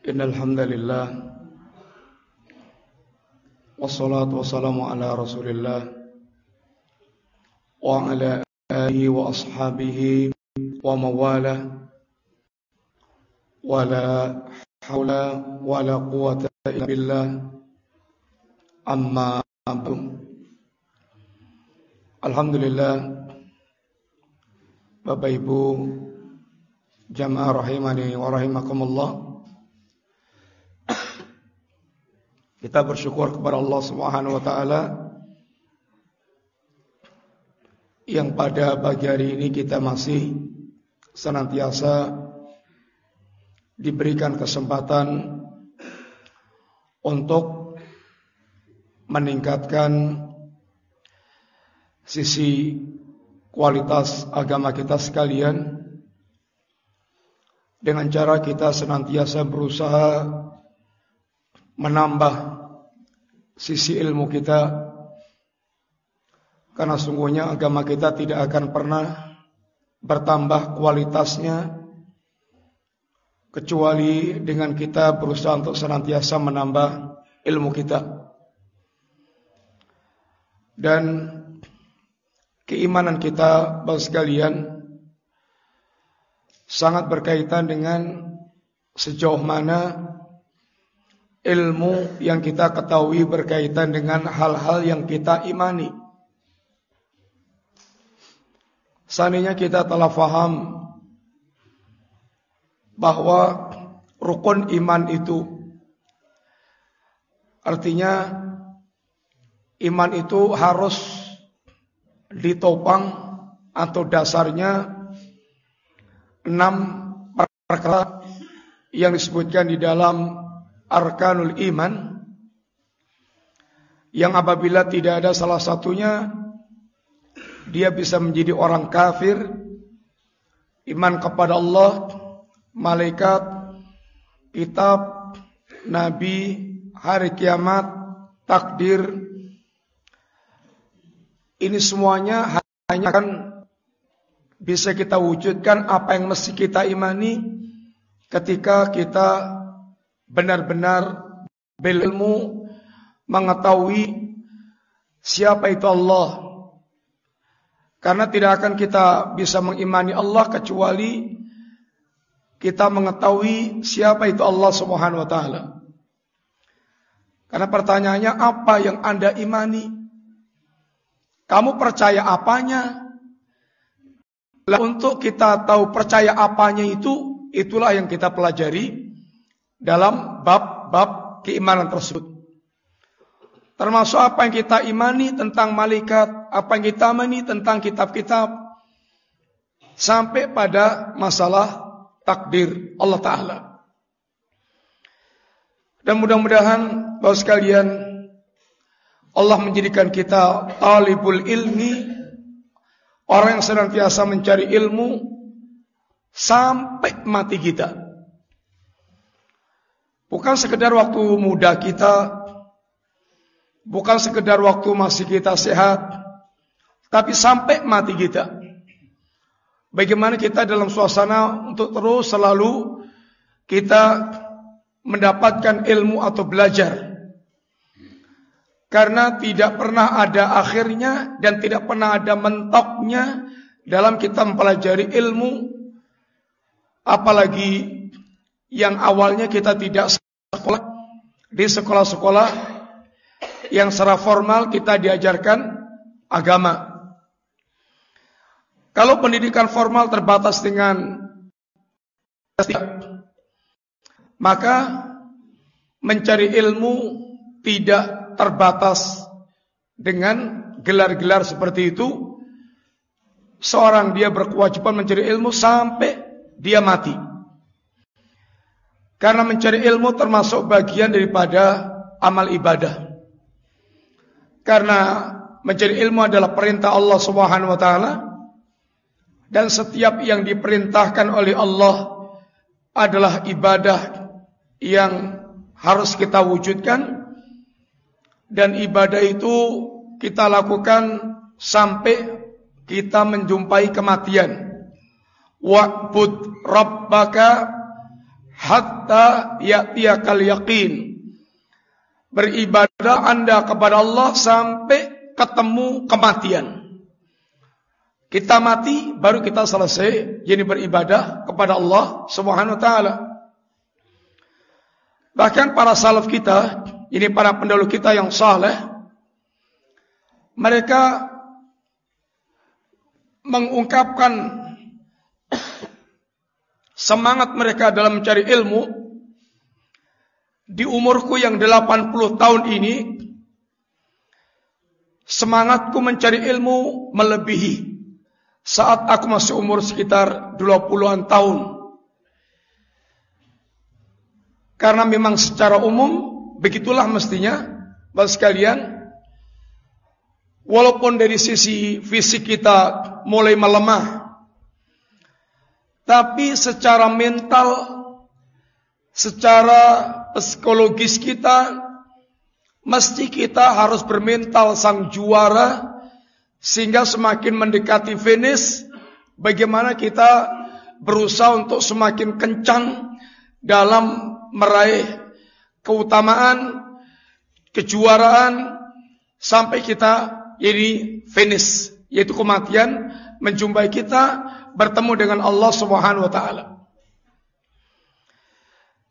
إن الحمد لله والصلاة والسلام على رسول الله وعلى آله وأصحابه ومواله ولا حول ولا قوة إلا بالله. أما بعد الحمد لله. Bapak Ibu Jamaah rahimani wa rahimakumullah. Kita bersyukur kepada Allah Subhanahu wa taala yang pada pagi hari ini kita masih senantiasa diberikan kesempatan untuk meningkatkan sisi kualitas agama kita sekalian dengan cara kita senantiasa berusaha menambah sisi ilmu kita karena sungguhnya agama kita tidak akan pernah bertambah kualitasnya kecuali dengan kita berusaha untuk senantiasa menambah ilmu kita. Dan keimanan kita Bapak sekalian sangat berkaitan dengan sejauh mana ilmu yang kita ketahui berkaitan dengan hal-hal yang kita imani. Seandainya kita telah faham bahwa rukun iman itu artinya iman itu harus ditopang atau dasarnya enam perkara yang disebutkan di dalam arkanul iman yang apabila tidak ada salah satunya dia bisa menjadi orang kafir iman kepada Allah malaikat kitab nabi hari kiamat takdir. Ini semuanya hanya akan bisa kita wujudkan apa yang mesti kita imani ketika kita benar-benar berilmu mengetahui siapa itu Allah. Karena tidak akan kita bisa mengimani Allah kecuali kita mengetahui siapa itu Allah Subhanahu wa taala. Karena pertanyaannya apa yang Anda imani? Kamu percaya apanya? untuk kita tahu percaya apanya itu, itulah yang kita pelajari dalam bab-bab keimanan tersebut. Termasuk apa yang kita imani tentang malaikat, apa yang kita imani tentang kitab-kitab, sampai pada masalah takdir Allah Ta'ala. Dan mudah-mudahan bahwa sekalian Allah menjadikan kita talibul ilmi, orang yang senantiasa mencari ilmu sampai mati kita. Bukan sekedar waktu muda kita, bukan sekedar waktu masih kita sehat, tapi sampai mati kita. Bagaimana kita dalam suasana untuk terus selalu kita mendapatkan ilmu atau belajar. Karena tidak pernah ada akhirnya dan tidak pernah ada mentoknya dalam kita mempelajari ilmu apalagi yang awalnya kita tidak sekolah di sekolah-sekolah yang secara formal kita diajarkan agama. Kalau pendidikan formal terbatas dengan maka mencari ilmu tidak terbatas dengan gelar-gelar seperti itu. Seorang dia berkewajiban mencari ilmu sampai dia mati. Karena mencari ilmu termasuk bagian daripada amal ibadah. Karena mencari ilmu adalah perintah Allah Subhanahu wa taala dan setiap yang diperintahkan oleh Allah adalah ibadah yang harus kita wujudkan dan ibadah itu kita lakukan sampai kita menjumpai kematian. Wa'bud rabbaka hatta ya'tiyakal yaqin. Beribadah Anda kepada Allah sampai ketemu kematian. Kita mati baru kita selesai jadi beribadah kepada Allah Subhanahu wa taala. Bahkan para salaf kita, ini para pendahulu kita yang saleh, mereka mengungkapkan semangat mereka dalam mencari ilmu di umurku yang 80 tahun ini semangatku mencari ilmu melebihi saat aku masih umur sekitar 20-an tahun. Karena memang secara umum begitulah mestinya Bapak sekalian walaupun dari sisi fisik kita mulai melemah tapi secara mental secara psikologis kita mesti kita harus bermental sang juara sehingga semakin mendekati finish, bagaimana kita berusaha untuk semakin kencang dalam meraih keutamaan, kejuaraan sampai kita ini finish, yaitu kematian menjumpai kita bertemu dengan Allah Subhanahu wa taala.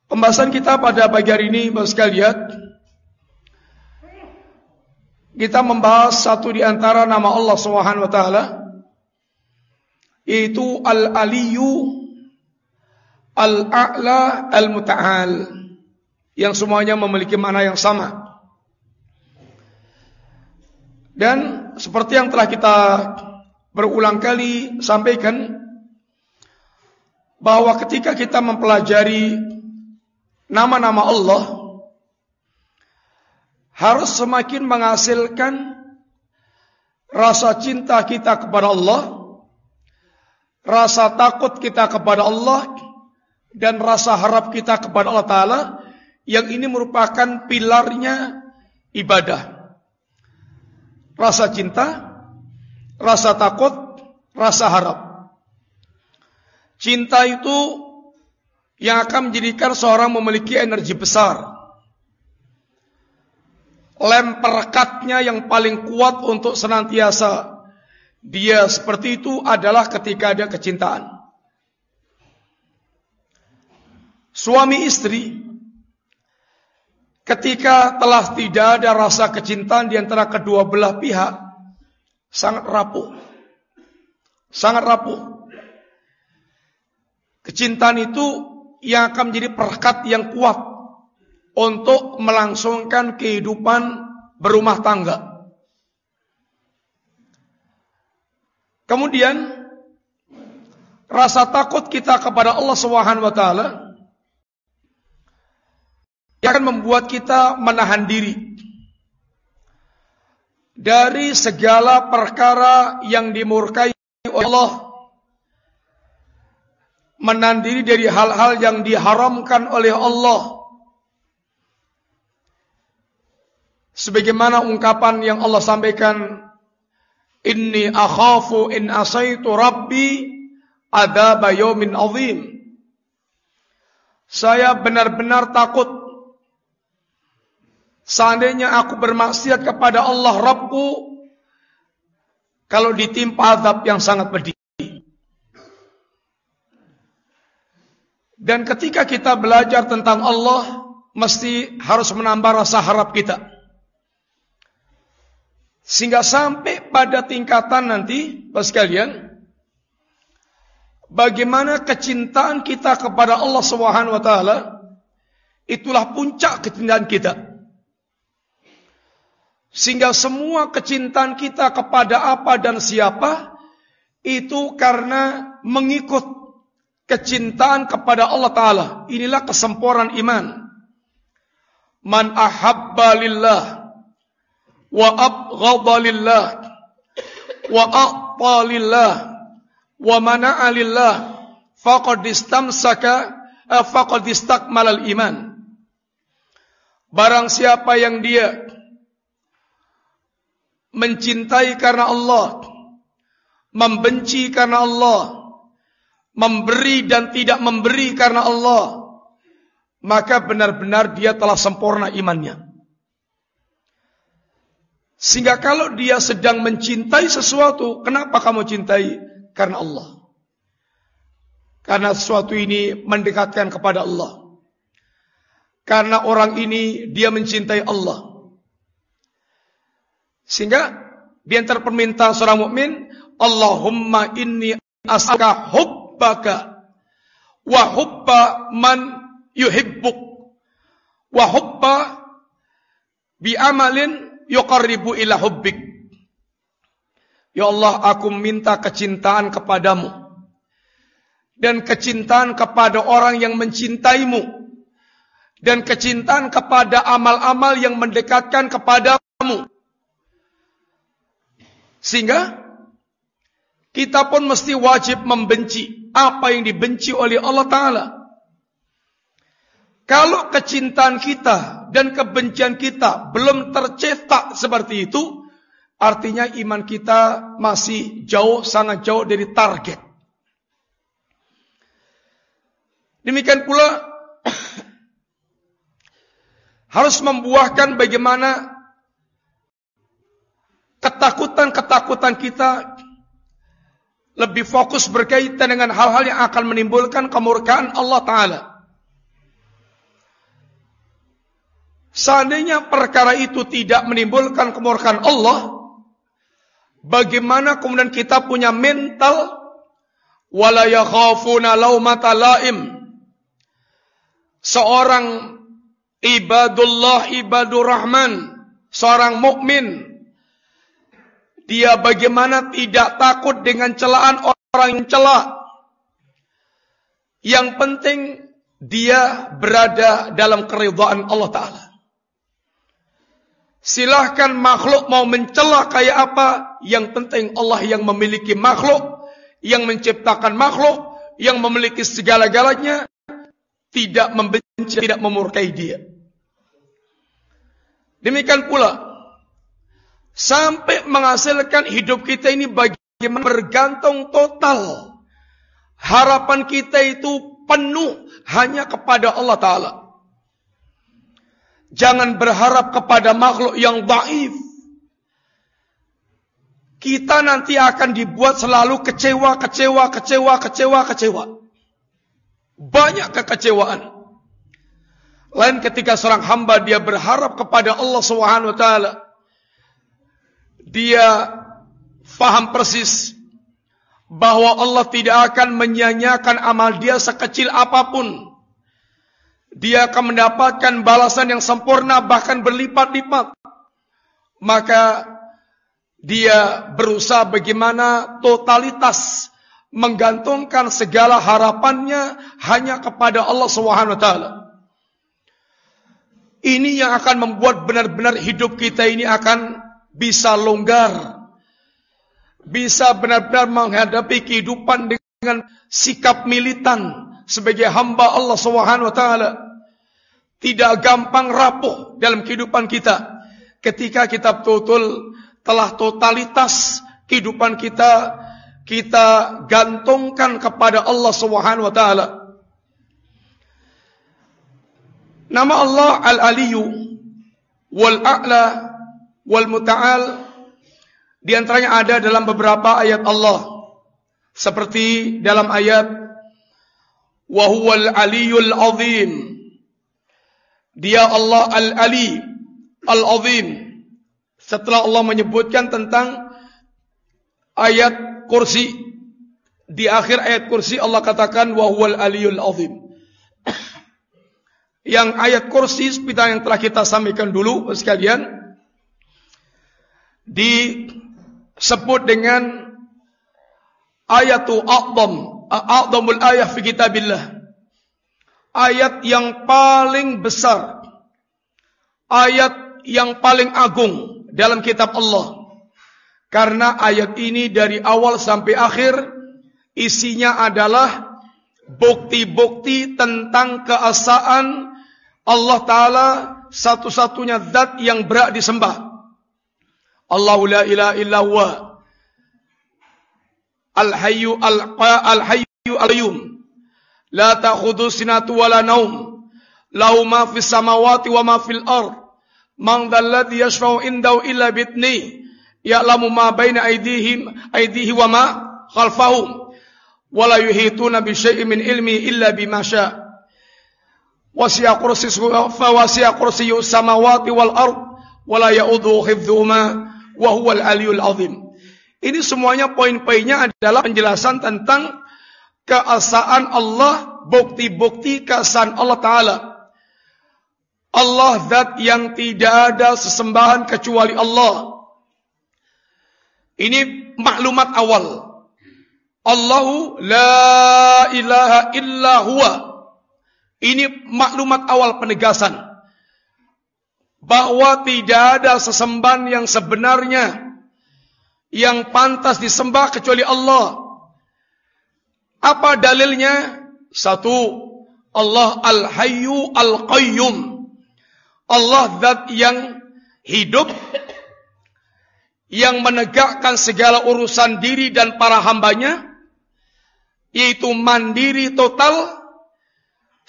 Pembahasan kita pada pagi hari ini Bapak sekalian kita membahas satu di antara nama Allah Subhanahu wa taala yaitu Al-Aliyu Al-A'la Al-Muta'al yang semuanya memiliki makna yang sama. Dan seperti yang telah kita berulang kali sampaikan bahwa ketika kita mempelajari nama-nama Allah harus semakin menghasilkan rasa cinta kita kepada Allah, rasa takut kita kepada Allah, dan rasa harap kita kepada Allah Ta'ala, yang ini merupakan pilarnya ibadah. Rasa cinta, rasa takut, rasa harap. Cinta itu yang akan menjadikan seorang memiliki energi besar lem perekatnya yang paling kuat untuk senantiasa dia seperti itu adalah ketika ada kecintaan. Suami istri ketika telah tidak ada rasa kecintaan di antara kedua belah pihak sangat rapuh. Sangat rapuh. Kecintaan itu yang akan menjadi perekat yang kuat untuk melangsungkan kehidupan berumah tangga. Kemudian rasa takut kita kepada Allah Subhanahu wa taala yang akan membuat kita menahan diri dari segala perkara yang dimurkai oleh Allah menahan diri dari hal-hal yang diharamkan oleh Allah. Sebagaimana ungkapan yang Allah sampaikan inni akhafu in asaitu rabbi adzab yaumin azim. Saya benar-benar takut seandainya aku bermaksiat kepada Allah Rabbku kalau ditimpa azab yang sangat pedih dan ketika kita belajar tentang Allah mesti harus menambah rasa harap kita sehingga sampai pada tingkatan nanti, Bapak sekalian, bagaimana kecintaan kita kepada Allah Subhanahu wa taala itulah puncak kecintaan kita. Sehingga semua kecintaan kita kepada apa dan siapa itu karena mengikut kecintaan kepada Allah taala. Inilah kesempurnaan iman. Man ahabba lillah wa abghadha lillah wa a'ta lillah wa mana'a lillah faqad istamsaka eh, faqad istakmalal iman barang siapa yang dia mencintai karena Allah membenci karena Allah memberi dan tidak memberi karena Allah maka benar-benar dia telah sempurna imannya. Sehingga kalau dia sedang mencintai sesuatu, kenapa kamu cintai? Karena Allah. Karena sesuatu ini mendekatkan kepada Allah. Karena orang ini dia mencintai Allah. Sehingga di antara permintaan seorang mukmin, Allahumma inni as'aluka hubbaka wa hubba man yuhibbuk wa hubba bi amalin yuqarribu ila hubbik. Ya Allah, aku minta kecintaan kepadamu. Dan kecintaan kepada orang yang mencintaimu. Dan kecintaan kepada amal-amal yang mendekatkan kepadamu. Sehingga kita pun mesti wajib membenci apa yang dibenci oleh Allah Ta'ala. Kalau kecintaan kita dan kebencian kita belum tercetak seperti itu, artinya iman kita masih jauh, sangat jauh dari target. Demikian pula harus membuahkan bagaimana ketakutan-ketakutan kita lebih fokus berkaitan dengan hal-hal yang akan menimbulkan kemurkaan Allah Ta'ala. Seandainya perkara itu tidak menimbulkan kemurkaan Allah, bagaimana kemudian kita punya mental wala yakhafuna laumata laim? Seorang ibadullah ibadur rahman, seorang mukmin dia bagaimana tidak takut dengan celaan orang yang celak. Yang penting dia berada dalam keridhaan Allah Ta'ala. Silahkan makhluk mau mencela kayak apa, yang penting Allah yang memiliki makhluk, yang menciptakan makhluk, yang memiliki segala-galanya, tidak membenci, tidak memurkai dia. Demikian pula, sampai menghasilkan hidup kita ini bagaimana bergantung total. Harapan kita itu penuh hanya kepada Allah Ta'ala. Jangan berharap kepada makhluk yang daif. Kita nanti akan dibuat selalu kecewa, kecewa, kecewa, kecewa, kecewa. Banyak kekecewaan. Lain ketika seorang hamba dia berharap kepada Allah Subhanahu wa taala. Dia faham persis bahwa Allah tidak akan menyanyiakan amal dia sekecil apa pun dia akan mendapatkan balasan yang sempurna bahkan berlipat-lipat. Maka dia berusaha bagaimana totalitas menggantungkan segala harapannya hanya kepada Allah Subhanahu wa taala. Ini yang akan membuat benar-benar hidup kita ini akan bisa longgar. Bisa benar-benar menghadapi kehidupan dengan sikap militan sebagai hamba Allah Subhanahu wa taala tidak gampang rapuh dalam kehidupan kita ketika kita betul-betul telah totalitas kehidupan kita kita gantungkan kepada Allah Subhanahu wa taala. Nama Allah Al-Aliyu wal A'la wal Muta'al di antaranya ada dalam beberapa ayat Allah seperti dalam ayat wa huwal aliyul azim dia Allah Al-Ali, Al-Azim. Setelah Allah menyebutkan tentang ayat kursi. Di akhir ayat kursi Allah katakan wahwal aliyul azim. yang ayat kursi seperti yang telah kita sampaikan dulu sekalian disebut dengan ayatu a'dham a'dhamul ayah fi kitabillah ayat yang paling besar, ayat yang paling agung dalam kitab Allah. Karena ayat ini dari awal sampai akhir isinya adalah bukti-bukti tentang keesaan Allah Ta'ala satu-satunya zat yang berat disembah. Allahu la ilaha illa huwa. Al-hayyu al-hayyu al-qayyum. La ta'khudhu sinatu wala naum. lahu ma fis samawati wa ma fil ard man dzalladzi yashfa'u indahu illa bitni ya'lamu ma baina aydihim aydihi wa ma khalfahum wa la yuhituna bi syai'in min ilmi illa bima syaa wasi'a kursiyyu fa wasi'a kursiyyu samawati wal ard wa la ya'udhu hifdhuhuma wa huwal aliyyul azim ini semuanya poin-poinnya adalah penjelasan tentang keesaan Allah, bukti-bukti keesaan Allah Ta'ala. Allah zat yang tidak ada sesembahan kecuali Allah. Ini maklumat awal. Allahu la ilaha illa huwa. Ini maklumat awal penegasan. Bahwa tidak ada sesembahan yang sebenarnya yang pantas disembah kecuali Allah. Apa dalilnya? Satu, Allah Al-Hayyu Al-Qayyum. Allah zat yang hidup yang menegakkan segala urusan diri dan para hambanya yaitu mandiri total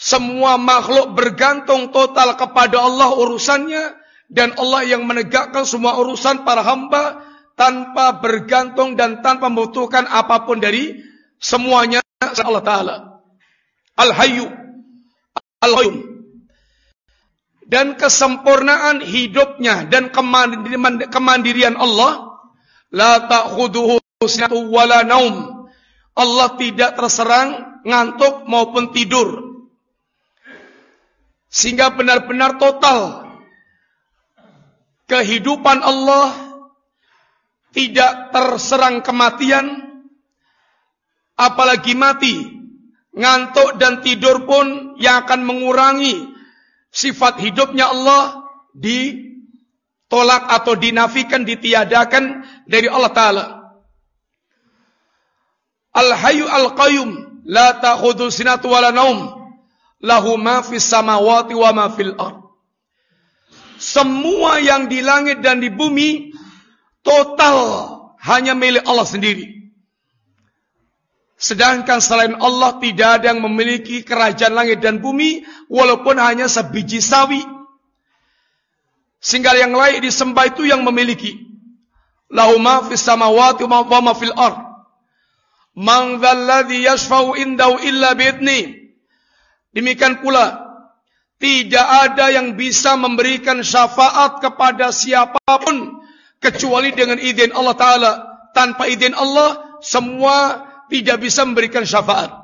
semua makhluk bergantung total kepada Allah urusannya dan Allah yang menegakkan semua urusan para hamba tanpa bergantung dan tanpa membutuhkan apapun dari semuanya Allah Ta'ala. Al-Hayyu, Al-Qayyum. Dan kesempurnaan hidupnya dan kemandirian Allah, la ta'khuduhu sinatu wala naum. Allah tidak terserang ngantuk maupun tidur. Sehingga benar-benar total kehidupan Allah tidak terserang kematian, apalagi mati, ngantuk dan tidur pun yang akan mengurangi sifat hidupnya Allah ditolak atau dinafikan, ditiadakan dari Allah Ta'ala. Al-Hayyu Al-Qayyum la ta'khudhu sinatu wala naum lahu ma fis samawati wa ma fil ard. Semua yang di langit dan di bumi total hanya milik Allah sendiri. Sedangkan selain Allah tidak ada yang memiliki kerajaan langit dan bumi walaupun hanya sebiji sawi. Sehingga yang lain disembah itu yang memiliki. Lahu ma fis samawati wa ma fil ard. Man dzalladzi yashfa'u indahu illa bi'idni. Demikian pula tidak ada yang bisa memberikan syafaat kepada siapapun kecuali dengan izin Allah Ta'ala. Tanpa izin Allah, semua tidak bisa memberikan syafaat.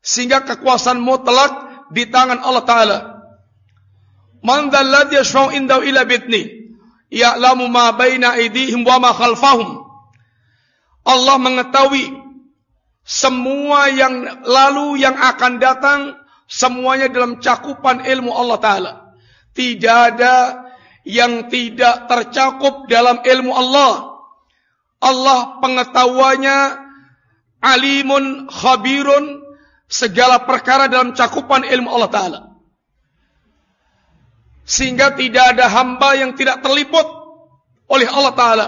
Sehingga kekuasaan mutlak di tangan Allah Ta'ala. Man dzalladzi yashfa'u indahu ila bitni ya'lamu ma baina aydihim wa ma khalfahum. Allah mengetahui semua yang lalu yang akan datang semuanya dalam cakupan ilmu Allah Ta'ala. Tidak ada yang tidak tercakup dalam ilmu Allah. Allah pengetahuannya alimun khabirun segala perkara dalam cakupan ilmu Allah Ta'ala. Sehingga tidak ada hamba yang tidak terliput oleh Allah Ta'ala.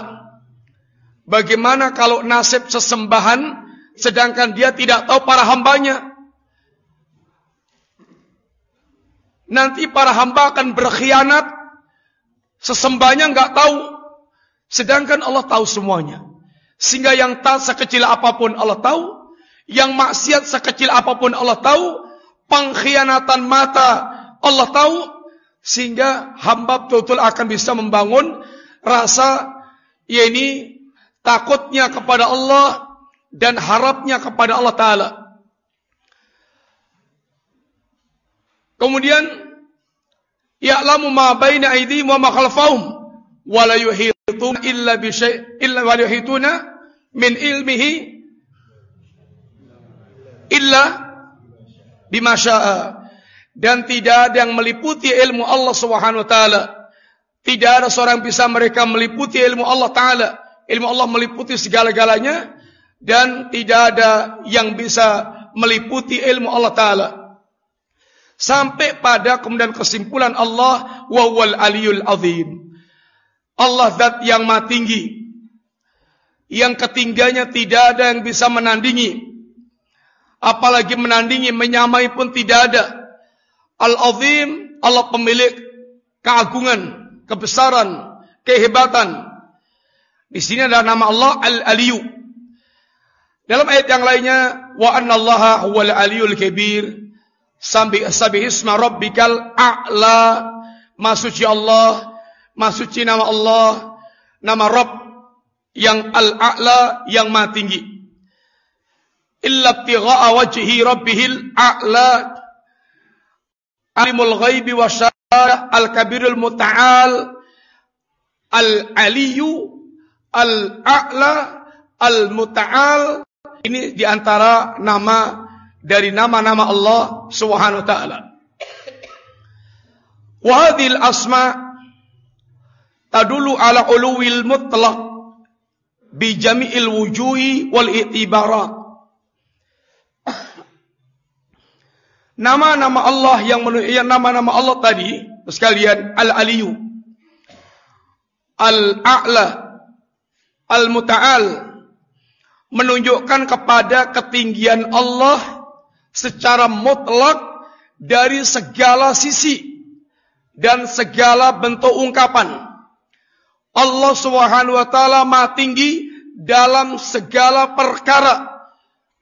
Bagaimana kalau nasib sesembahan sedangkan dia tidak tahu para hambanya. Nanti para hamba akan berkhianat. Sesembahnya nggak tahu, sedangkan Allah tahu semuanya. Sehingga yang taat sekecil apa pun Allah tahu, yang maksiat sekecil apa pun Allah tahu, pengkhianatan mata Allah tahu, sehingga hamba betul-betul akan bisa membangun rasa ya ini takutnya kepada Allah dan harapnya kepada Allah Ta'ala. Kemudian ya'lamu ma baina aydihim wa ma khalfahum wa la yuhituna illa bi syai' illa wa yuhituna min ilmihi illa bima syaa. Dan tidak ada yang meliputi ilmu Allah Subhanahu wa taala. Tidak ada seorang bisa mereka meliputi ilmu Allah taala. Ilmu Allah meliputi segala-galanya. Dan tidak ada yang bisa meliputi ilmu Allah taala Sampai pada kemudian kesimpulan Allah wawal aliyul azim. Allah zat yang maha tinggi. Yang ketinggiannya tidak ada yang bisa menandingi. Apalagi menandingi, menyamai pun tidak ada. Al-azim Allah pemilik keagungan, kebesaran, kehebatan. Di sini ada nama Allah Al-Aliyu. Dalam ayat yang lainnya, wa annallaha huwal aliyul kabir. Sambi isma rabbikal a'la. Masuci Allah, masuci nama Allah, nama Rabb yang al-a'la yang maha tinggi. Illa tigha'a wajhi rabbihil a'la. Alimul ghaibi wa al-kabirul muta'al al-aliyu al-a'la al-muta'al ini di antara nama dari nama-nama Allah Subhanahu wa taala. Wa hadhil asma tadulu ala uluwil mutlaq bi jami'il wujuhi wal i'tibarat. Nama-nama Allah yang nama-nama Allah tadi sekalian Al-Aliyu Al-A'la Al-Muta'al menunjukkan kepada ketinggian Allah secara mutlak dari segala sisi dan segala bentuk ungkapan. Allah Subhanahu wa taala Maha tinggi dalam segala perkara.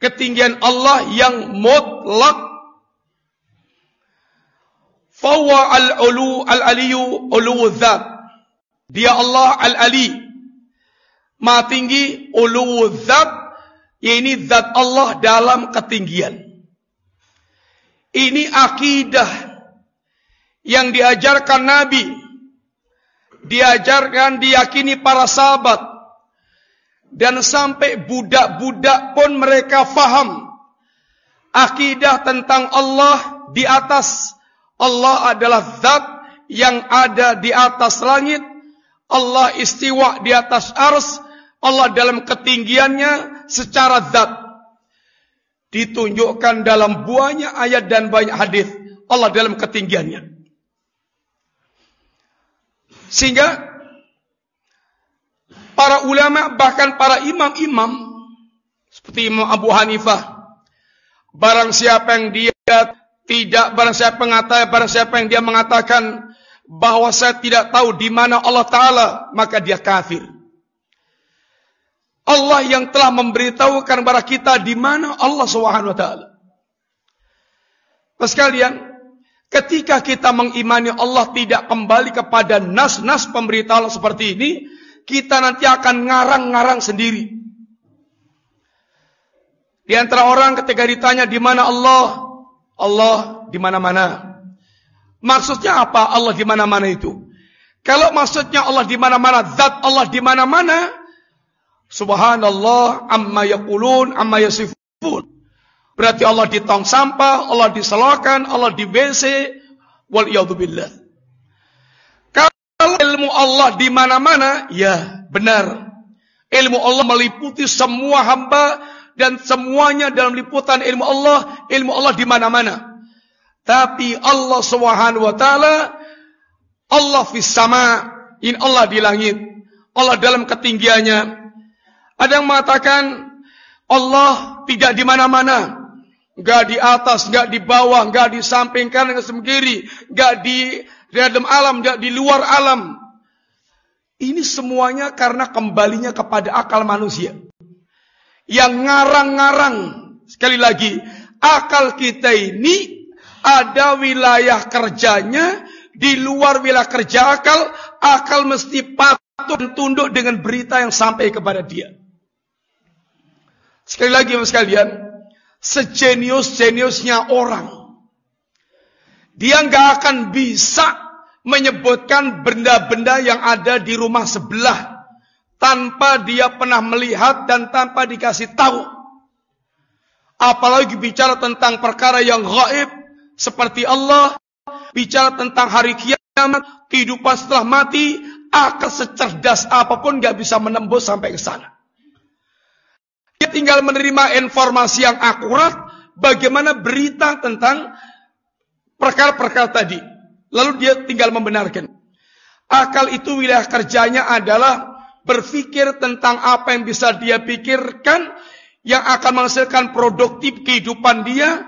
Ketinggian Allah yang mutlak. Fawa al-ulu al-aliyu dzat. Dia Allah al-ali. Maha tinggi ulu dzat ini zat Allah dalam ketinggian. Ini akidah yang diajarkan Nabi. Diajarkan, diyakini para sahabat. Dan sampai budak-budak pun mereka faham. Akidah tentang Allah di atas. Allah adalah zat yang ada di atas langit. Allah istiwa di atas ars. Allah dalam ketinggiannya secara zat ditunjukkan dalam buahnya ayat dan banyak hadis Allah dalam ketinggiannya. Sehingga para ulama bahkan para imam-imam seperti Imam Abu Hanifah barang siapa yang dia tidak barang siapa mengatakan barang siapa yang dia mengatakan bahwa saya tidak tahu di mana Allah taala maka dia kafir. Allah yang telah memberitahukan kepada kita di mana Allah Subhanahu wa taala. Sekalian, ketika kita mengimani Allah tidak kembali kepada nas-nas pemberitahuan seperti ini, kita nanti akan ngarang-ngarang sendiri. Di antara orang ketika ditanya di mana Allah, Allah di mana-mana. Maksudnya apa Allah di mana-mana itu? Kalau maksudnya Allah di mana-mana, zat Allah di mana-mana, Subhanallah amma yaqulun amma yasifun. Berarti Allah di tong sampah, Allah di selokan, Allah di WC, wal billah. Kalau ilmu Allah di mana-mana, ya benar. Ilmu Allah meliputi semua hamba dan semuanya dalam liputan ilmu Allah, ilmu Allah di mana-mana. Tapi Allah Subhanahu wa taala Allah fis sama, in Allah di langit. Allah dalam ketinggiannya, ada yang mengatakan Allah tidak di mana-mana. Enggak di atas, enggak di bawah, enggak di samping kanan, di kiri, enggak di dalam alam, enggak di luar alam. Ini semuanya karena kembalinya kepada akal manusia. Yang ngarang-ngarang. Sekali lagi, akal kita ini ada wilayah kerjanya, di luar wilayah kerja akal, akal mesti patuh dan tunduk dengan berita yang sampai kepada dia. Sekali lagi Bapak sekalian, sejenius-jeniusnya orang, dia nggak akan bisa menyebutkan benda-benda yang ada di rumah sebelah tanpa dia pernah melihat dan tanpa dikasih tahu. Apalagi bicara tentang perkara yang gaib seperti Allah, bicara tentang hari kiamat, kehidupan setelah mati, akan secerdas apa pun nggak bisa menembus sampai ke sana. Dia tinggal menerima informasi yang akurat bagaimana berita tentang perkara-perkara tadi. Lalu dia tinggal membenarkan. Akal itu wilayah kerjanya adalah berpikir tentang apa yang bisa dia pikirkan yang akan menghasilkan produktif kehidupan dia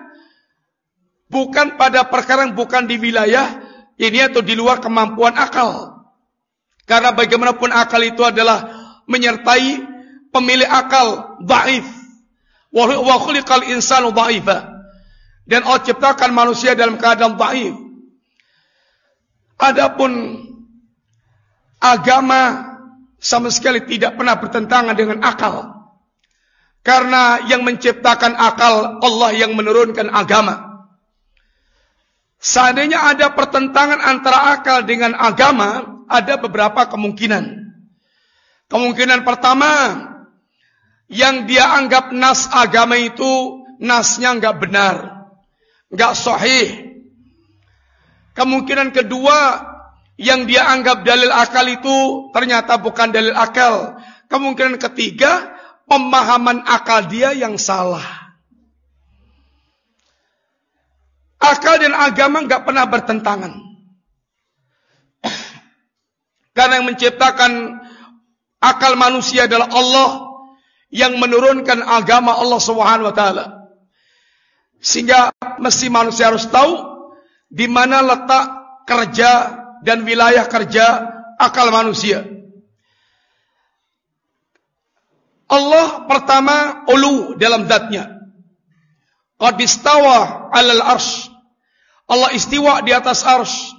bukan pada perkara yang bukan di wilayah ini atau di luar kemampuan akal. Karena bagaimanapun akal itu adalah menyertai pemilik akal dhaif. Wa khuliqal insanu dhaifa. Dan Allah ciptakan manusia dalam keadaan dhaif. Adapun agama sama sekali tidak pernah bertentangan dengan akal. Karena yang menciptakan akal Allah yang menurunkan agama. Seandainya ada pertentangan antara akal dengan agama, ada beberapa kemungkinan. Kemungkinan pertama, yang dia anggap nas agama itu nasnya nggak benar, nggak sahih. Kemungkinan kedua, yang dia anggap dalil akal itu ternyata bukan dalil akal. Kemungkinan ketiga, pemahaman akal dia yang salah. Akal dan agama nggak pernah bertentangan. Karena yang menciptakan akal manusia adalah Allah yang menurunkan agama Allah Subhanahu wa taala. Sehingga mesti manusia harus tahu di mana letak kerja dan wilayah kerja akal manusia. Allah pertama ulu dalam zatnya. Qad istawa 'alal arsh. Allah istiwa di atas arsh.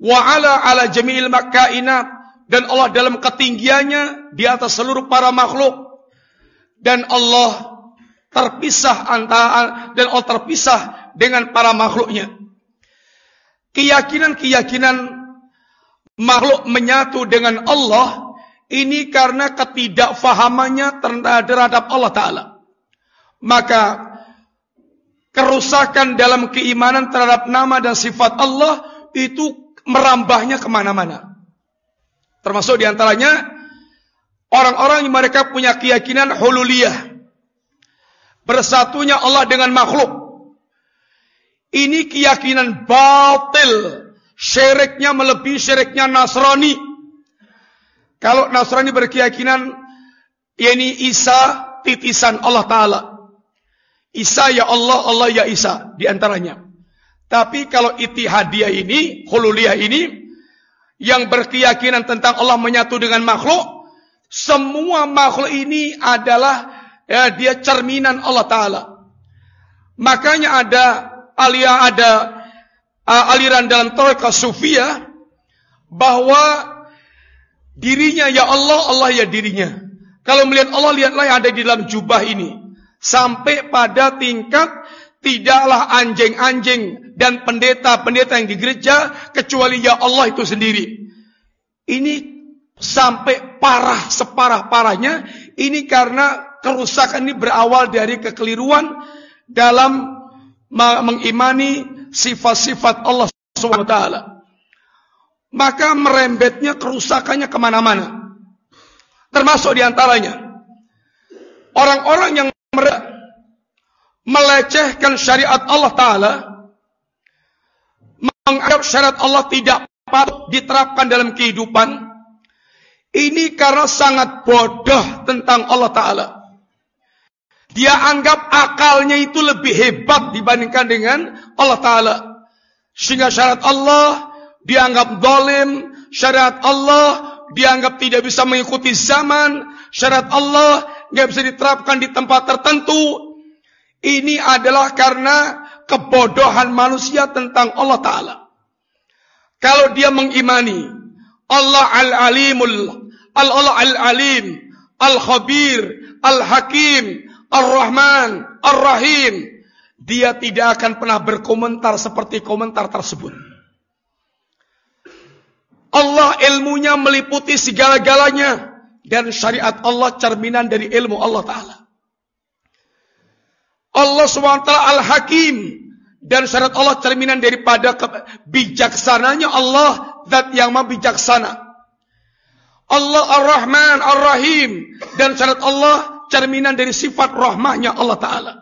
Wa 'ala 'ala jami'il makainat dan Allah dalam ketinggiannya di atas seluruh para makhluk. Dan Allah terpisah antara dan Allah terpisah dengan para makhluknya. Keyakinan-keyakinan makhluk menyatu dengan Allah ini karena ketidakfahamannya terhadap Allah Ta'ala. Maka kerusakan dalam keimanan terhadap nama dan sifat Allah itu merambahnya ke mana-mana. Termasuk di antaranya orang-orang yang mereka punya keyakinan hululiyah. Bersatunya Allah dengan makhluk. Ini keyakinan batil. Syiriknya melebihi syiriknya Nasrani. Kalau Nasrani berkeyakinan yakni Isa titisan Allah taala. Isa ya Allah, Allah ya Isa di antaranya. Tapi kalau itihadiyah ini, hululiyah ini yang berkeyakinan tentang Allah menyatu dengan makhluk, semua makhluk ini adalah ya, dia cerminan Allah taala. Makanya ada alia ada uh, aliran dalam tarekat sufiyah bahwa Dirinya ya Allah, Allah ya dirinya. Kalau melihat Allah, lihatlah yang ada di dalam jubah ini. Sampai pada tingkat tidaklah anjing-anjing dan pendeta-pendeta yang di gereja kecuali ya Allah itu sendiri. Ini sampai parah separah-parahnya ini karena kerusakan ini berawal dari kekeliruan dalam mengimani sifat-sifat Allah SWT maka merembetnya kerusakannya ke mana-mana. Termasuk di antaranya orang-orang yang melecehkan syariat Allah Taala, menganggap syariat Allah tidak patut diterapkan dalam kehidupan. Ini karena sangat bodoh tentang Allah Taala. Dia anggap akalnya itu lebih hebat dibandingkan dengan Allah Taala. Sehingga syariat Allah dianggap dolim, syariat Allah dianggap tidak bisa mengikuti zaman, syariat Allah nggak bisa diterapkan di tempat tertentu. Ini adalah karena kebodohan manusia tentang Allah Ta'ala. Kalau dia mengimani Allah Al-Alimul, Allah Al-Alim, Al-Khabir, Al-Hakim, Ar-Rahman, Ar-Rahim, dia tidak akan pernah berkomentar seperti komentar tersebut. Allah ilmunya meliputi segala-galanya dan syariat Allah cerminan dari ilmu Allah Taala. Allah SWT Al-Hakim dan syariat Allah cerminan daripada bijaksananya Allah zat yang maha bijaksana. Allah Ar-Rahman Ar-Rahim dan syariat Allah cerminan dari sifat rahmahnya Allah Taala.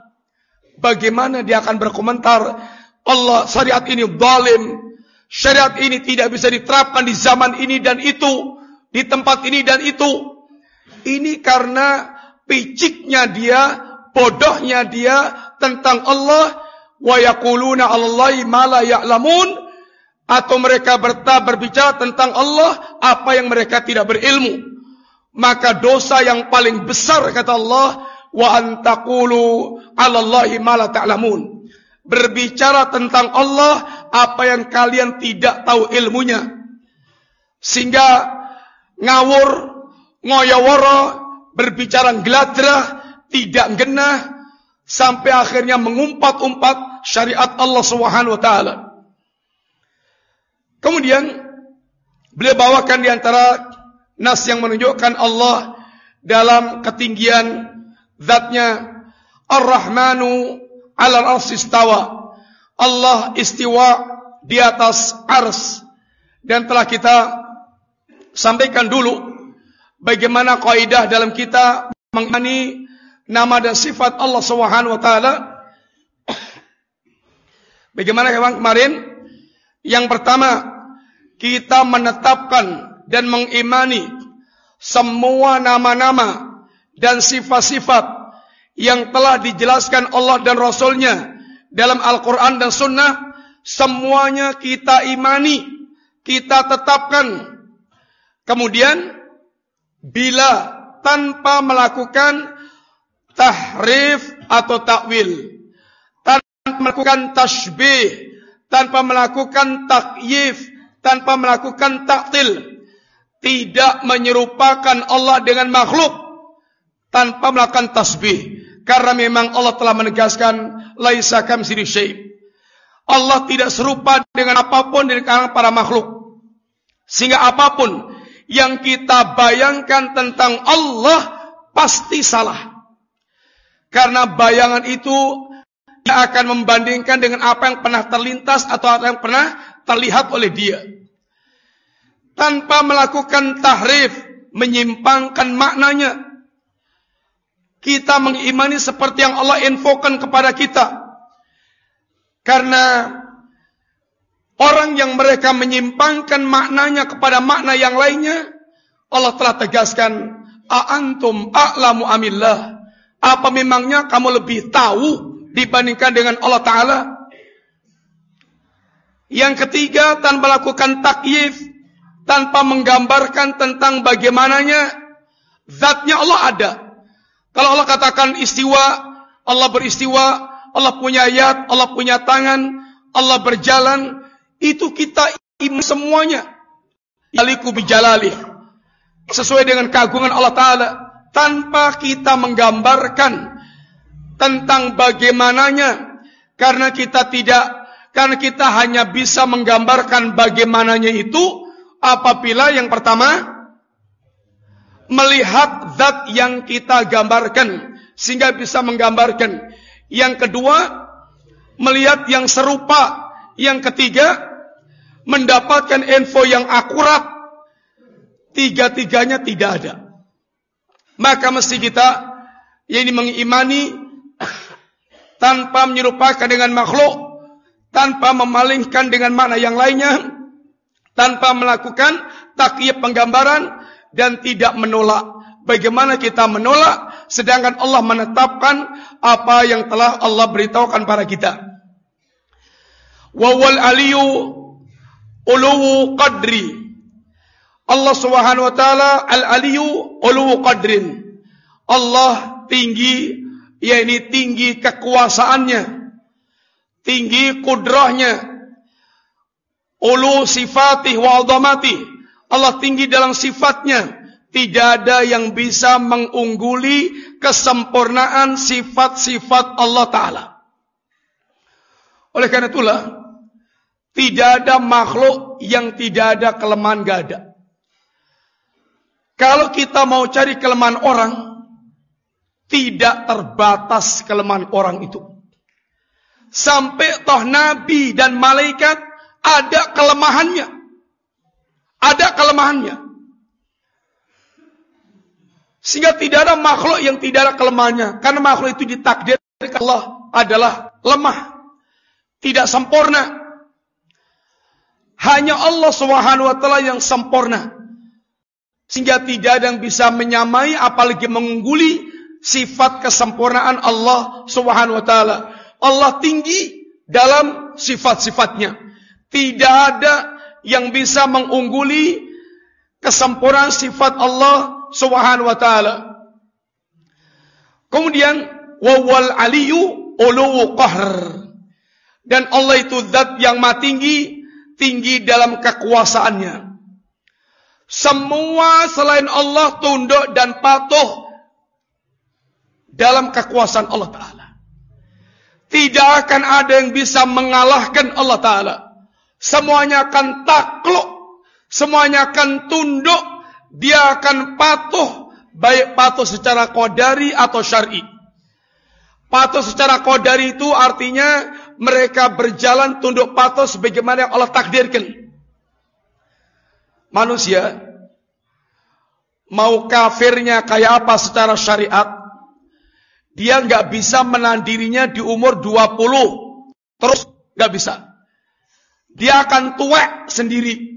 Bagaimana dia akan berkomentar Allah syariat ini zalim, Syariat ini tidak bisa diterapkan di zaman ini dan itu, di tempat ini dan itu. Ini karena piciknya dia, bodohnya dia tentang Allah wa yaquluna Allahi ma. Atau mereka berta berbicara tentang Allah apa yang mereka tidak berilmu. Maka dosa yang paling besar kata Allah wa antaqulu 'ala Allahi ma la ta'lamun. Berbicara tentang Allah apa yang kalian tidak tahu ilmunya. Sehingga ngawur ngoyoworo berbicara geladrah tidak genah sampai akhirnya mengumpat-umpat syariat Allah Subhanahu wa taala. Kemudian beliau bawakan di antara nas yang menunjukkan Allah dalam ketinggian zatnya Ar-Rahmanu 'alal arsy istawa. Allah istiwa di atas ars dan telah kita sampaikan dulu bagaimana kaidah dalam kita mengani nama dan sifat Allah Subhanahu wa taala. Bagaimana kemarin? Yang pertama, kita menetapkan dan mengimani semua nama-nama dan sifat-sifat yang telah dijelaskan Allah dan Rasulnya dalam Al-Quran dan Sunnah, semuanya kita imani, kita tetapkan. Kemudian, bila tanpa melakukan tahrif atau takwil tanpa melakukan tasbih tanpa melakukan takyif tanpa melakukan taktil tidak menyerupakan Allah dengan makhluk tanpa melakukan tasbih. Karena memang Allah telah menegaskan laisa syai. Allah tidak serupa dengan apa pun dari kalangan para makhluk. Sehingga apa pun yang kita bayangkan tentang Allah pasti salah. Karena bayangan itu dia akan membandingkan dengan apa yang pernah terlintas atau apa yang pernah terlihat oleh dia. Tanpa melakukan tahrif, menyimpangkan maknanya. Kita mengimani seperti yang Allah infokan kepada kita. Karena orang yang mereka menyimpangkan maknanya kepada makna yang lainnya, Allah telah tegaskan, "A'antum a'lamu amillah." Apa memangnya kamu lebih tahu dibandingkan dengan Allah Ta'ala? Yang ketiga, tanpa melakukan takyif, tanpa menggambarkan tentang bagaimananya, zatnya Allah ada. Kalau Allah katakan istiwa, Allah beristiwa, Allah punya ayat, Allah punya tangan, Allah berjalan, itu kita iman semuanya. Yaliku bijalali. Sesuai dengan keagungan Allah Ta'ala tanpa kita menggambarkan tentang bagaimananya. Karena kita tidak karena kita hanya bisa menggambarkan bagaimananya itu apabila yang pertama melihat zat yang kita gambarkan sehingga bisa menggambarkan. Yang kedua melihat yang serupa. Yang ketiga mendapatkan info yang akurat. Tiga-tiganya tidak ada. Maka mesti kita yang mengimani tanpa menyerupakan dengan makhluk, tanpa memalingkan dengan makna yang lainnya, tanpa melakukan takyib penggambaran dan tidak menolak. Bagaimana kita menolak sedangkan Allah menetapkan apa yang telah Allah beritahukan pada kita. Wawal aliyu uluwu qadri Allah Subhanahu wa taala Al-Aliyu ulu qadrin. Allah tinggi yakni tinggi kekuasaannya. Tinggi kudrahnya. Ulu sifatih wa. Allah tinggi dalam sifatnya. Tidak ada yang bisa mengungguli kesempurnaan sifat-sifat Allah Ta'ala. Oleh karena itulah, tidak ada makhluk yang tidak ada kelemahan gak ada. Kalau kita mau cari kelemahan orang, tidak terbatas kelemahan orang itu. Sampai toh nabi dan malaikat ada kelemahannya. Ada kelemahannya. Sehingga tidak ada makhluk yang tidak ada kelemahannya. Karena makhluk itu ditakdirkan Allah adalah lemah. Tidak sempurna. Hanya Allah Subhanahu wa taala yang sempurna. Sehingga tidak ada yang bisa menyamai apalagi mengungguli sifat kesempurnaan Allah Subhanahu wa taala. Allah tinggi dalam sifat-sifatnya. Tidak ada yang bisa mengungguli kesempurnaan sifat Allah Subhanahu wa taala. Kemudian wawal aliyu ulu qahr. Dan Allah itu zat yang maha tinggi, tinggi dalam kekuasaannya. Semua selain Allah tunduk dan patuh dalam kekuasaan Allah Ta'ala. Tidak akan ada yang bisa mengalahkan Allah Ta'ala. Semuanya akan takluk. Semuanya akan tunduk. Dia akan patuh. Baik patuh secara kodari atau syari. Patuh secara kodari itu artinya mereka berjalan tunduk patuh sebagaimana yang Allah takdirkan manusia mau kafirnya kayak apa secara syariat dia nggak bisa menahan dirinya di umur 20 terus nggak bisa. Dia akan tua sendiri.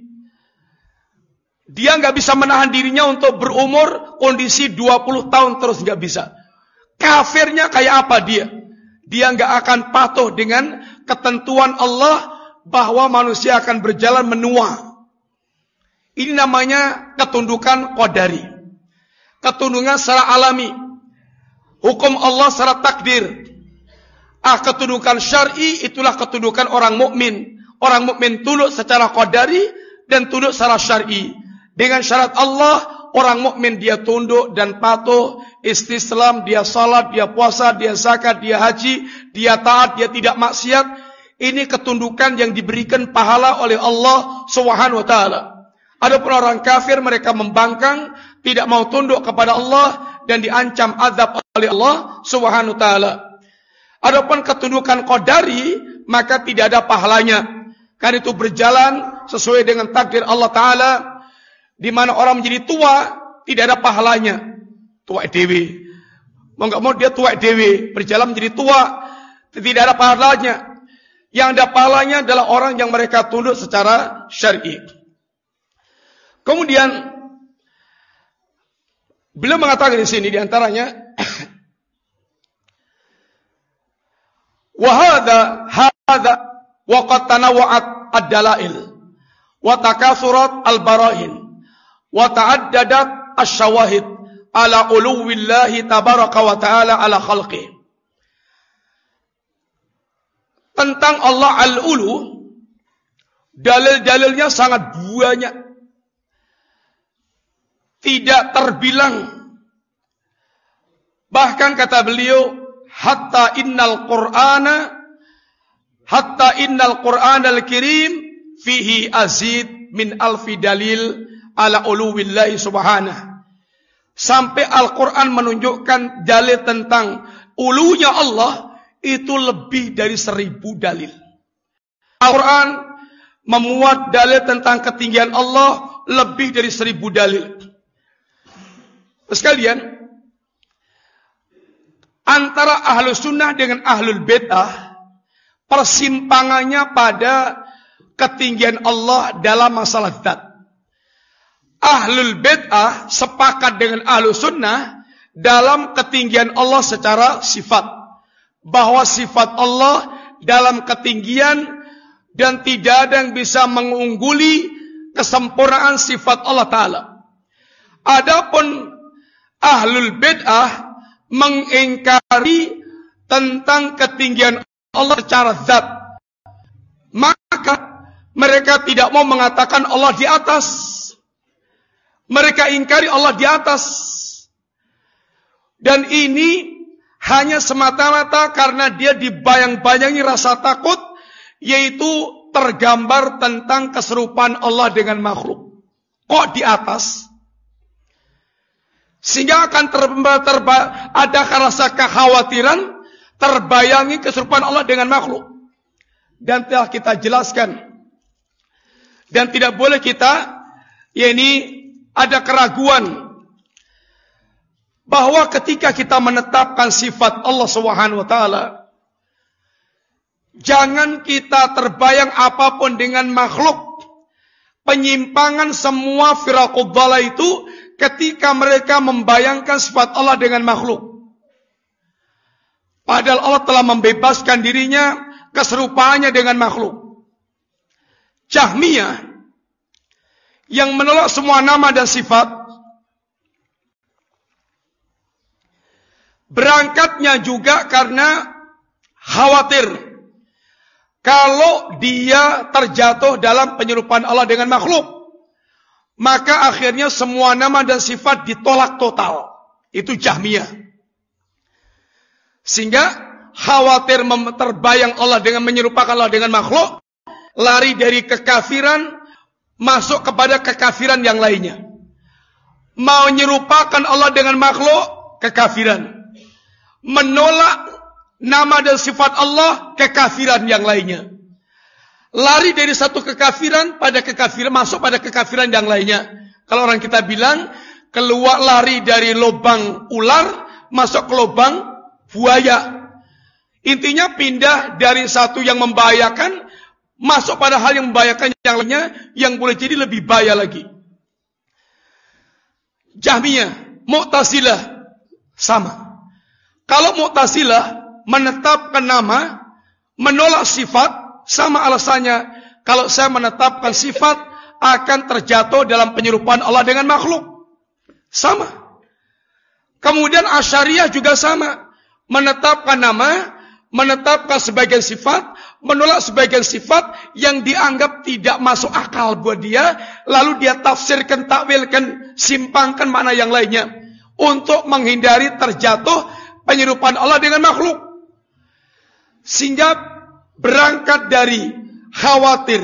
Dia nggak bisa menahan dirinya untuk berumur kondisi 20 tahun terus nggak bisa. Kafirnya kayak apa dia? Dia nggak akan patuh dengan ketentuan Allah bahwa manusia akan berjalan menua. Ini namanya ketundukan kodari. Ketundukan secara alami. Hukum Allah secara takdir. Ah, ketundukan syar'i itulah ketundukan orang mukmin. Orang mukmin tunduk secara kodari dan tunduk secara syar'i. Dengan syarat Allah, orang mukmin dia tunduk dan patuh, istislam, dia salat, dia puasa, dia zakat, dia haji, dia taat, dia tidak maksiat. Ini ketundukan yang diberikan pahala oleh Allah Subhanahu wa taala. Adapun orang kafir mereka membangkang, tidak mau tunduk kepada Allah dan diancam azab oleh Allah Subhanahu taala. Adapun ketundukan qadari maka tidak ada pahalanya. Karena itu berjalan sesuai dengan takdir Allah taala di mana orang menjadi tua tidak ada pahalanya. Tua dewi. Mau enggak mau dia tua dewi, berjalan menjadi tua tidak ada pahalanya. Yang ada pahalanya adalah orang yang mereka tunduk secara syar'i. Kemudian beliau mengatakan di sini wahada hada wa qad tanawwa'at ad-dalail. Wa takasurat al-barahin wa asy-syawahid ala uluwillahi tabaraka wa ta'ala ala khalqi. Tentang Allah al-ulu dalil-dalilnya sangat banyak. Tidak terbilang. Bahkan kata beliau, hatta innal Qur'ana hatta innal Qur'an al-Kirim fihi azid min alfi dalil ala uluwillahi subhanahu. Sampai Al-Quran menunjukkan dalil tentang ulunya Allah itu lebih dari seribu dalil. Al-Quran memuat dalil tentang ketinggian Allah lebih dari seribu dalil. Sekalian, antara ahlu sunnah dengan ahlul bid'ah, persimpangannya pada ketinggian Allah dalam masalah zat. Ahlul bid'ah sepakat dengan ahlu sunnah dalam ketinggian Allah secara sifat. Bahwa sifat Allah dalam ketinggian dan tidak ada yang bisa mengungguli kesempurnaan sifat Allah Ta'ala. Adapun ahlul bid'ah mengingkari tentang ketinggian Allah secara zat. Maka mereka tidak mau mengatakan Allah di atas. Mereka ingkari Allah di atas. Dan ini hanya semata-mata karena dia dibayang-bayangi rasa takut yaitu tergambar tentang keserupaan Allah dengan makhluk. Kok di atas? Sehingga akan terba, terba, ada rasa kekhawatiran terbayangi keserupaan Allah dengan makhluk. Dan telah kita jelaskan. Dan tidak boleh kita, ya ini ada keraguan. Bahwa ketika kita menetapkan sifat Allah Subhanahu wa taala jangan kita terbayang apa pun dengan makhluk. Penyimpangan semua firaqud itu ketika mereka membayangkan sifat Allah dengan makhluk. Padahal Allah telah membebaskan dirinya keserupaannya dengan makhluk. Jahmiyah yang menolak semua nama dan sifat berangkatnya juga karena khawatir kalau dia terjatuh dalam penyerupaan Allah dengan makhluk maka akhirnya semua nama dan sifat ditolak total itu Jahmiyah sehingga khawatir terbayang Allah dengan menyerupakan Allah dengan makhluk lari dari kekafiran masuk kepada kekafiran yang lainnya. Mau menyerupakan Allah dengan makhluk, kekafiran. Menolak nama dan sifat Allah, kekafiran yang lainnya. Lari dari satu kekafiran pada kekafiran, masuk pada kekafiran yang lainnya. Kalau orang kita bilang, keluar lari dari lubang ular, masuk ke lubang buaya. Intinya pindah dari satu yang membahayakan masuk pada hal yang membahayakan yang lainnya yang boleh jadi lebih bahaya lagi. Jahmiyah, Mu'tazilah sama. Kalau Mu'tazilah menetapkan nama, menolak sifat, sama alasannya. Kalau saya menetapkan sifat akan terjatuh dalam penyerupaan Allah dengan makhluk. Sama. Kemudian Asyariah juga sama. Menetapkan nama, menetapkan sebagian sifat, menolak sebagian sifat yang dianggap tidak masuk akal buat dia, lalu dia tafsirkan, takwilkan, simpangkan makna yang lainnya untuk menghindari terjatuh penyerupaan Allah dengan makhluk. Sehingga berangkat dari khawatir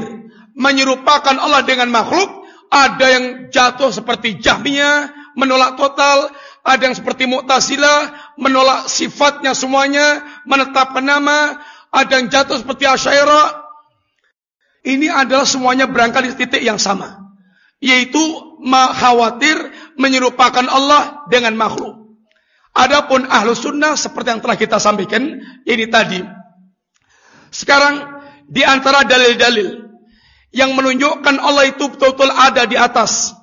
menyerupakan Allah dengan makhluk, ada yang jatuh seperti Jahmiyah, menolak total, ada yang seperti Mu'tazilah, menolak sifatnya semuanya, menetapkan nama, ada yang jatuh seperti Asyairah. Ini adalah semuanya berangkat di titik yang sama. Yaitu khawatir menyerupakan Allah dengan makhluk. Adapun ahlu sunnah seperti yang telah kita sampaikan ini tadi. Sekarang di antara dalil-dalil yang menunjukkan Allah itu betul-betul ada di atas.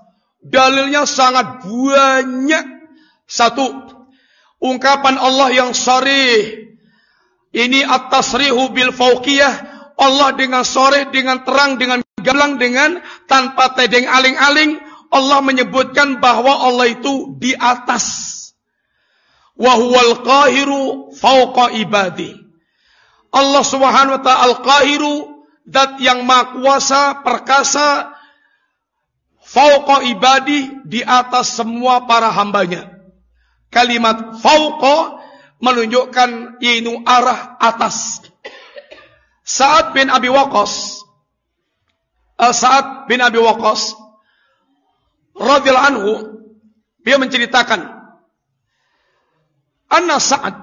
Dalilnya sangat banyak. Satu, ungkapan Allah yang syarih ini at-tasrihu bil fauqiyah. Allah dengan sore, dengan terang, dengan galang, dengan tanpa tedeng aling-aling. Allah menyebutkan bahwa Allah itu di atas. Wahuwal qahiru fauqa ibadi. Allah subhanahu wa ta'ala al-qahiru. Dat yang maha kuasa, perkasa. Fauqa ibadi di atas semua para hambanya. Kalimat fauqa menunjukkan yaitu arah atas. Saat bin Abi Waqqas uh, Sa'ad bin Abi Waqqas radhiyallahu anhu dia menceritakan anna Sa'ad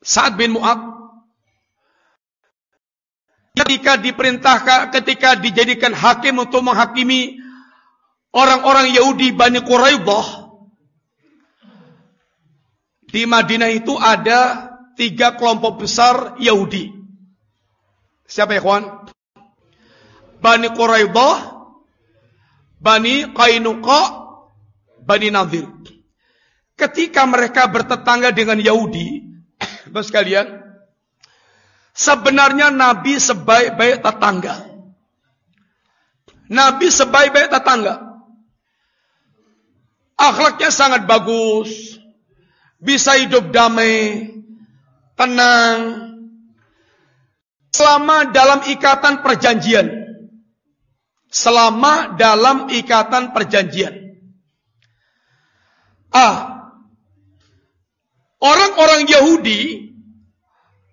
Sa'ad bin Mu'ad ketika diperintahkan ketika dijadikan hakim untuk menghakimi orang-orang Yahudi Bani Quraidah di Madinah itu ada tiga kelompok besar Yahudi. Siapa ya kawan? Bani Quraidah, Bani Qainuqa, Bani Nadir. Ketika mereka bertetangga dengan Yahudi, Bapak sekalian, sebenarnya Nabi sebaik-baik tetangga. Nabi sebaik-baik tetangga. Akhlaknya sangat bagus bisa hidup damai, tenang, selama dalam ikatan perjanjian. Selama dalam ikatan perjanjian. Ah, orang-orang Yahudi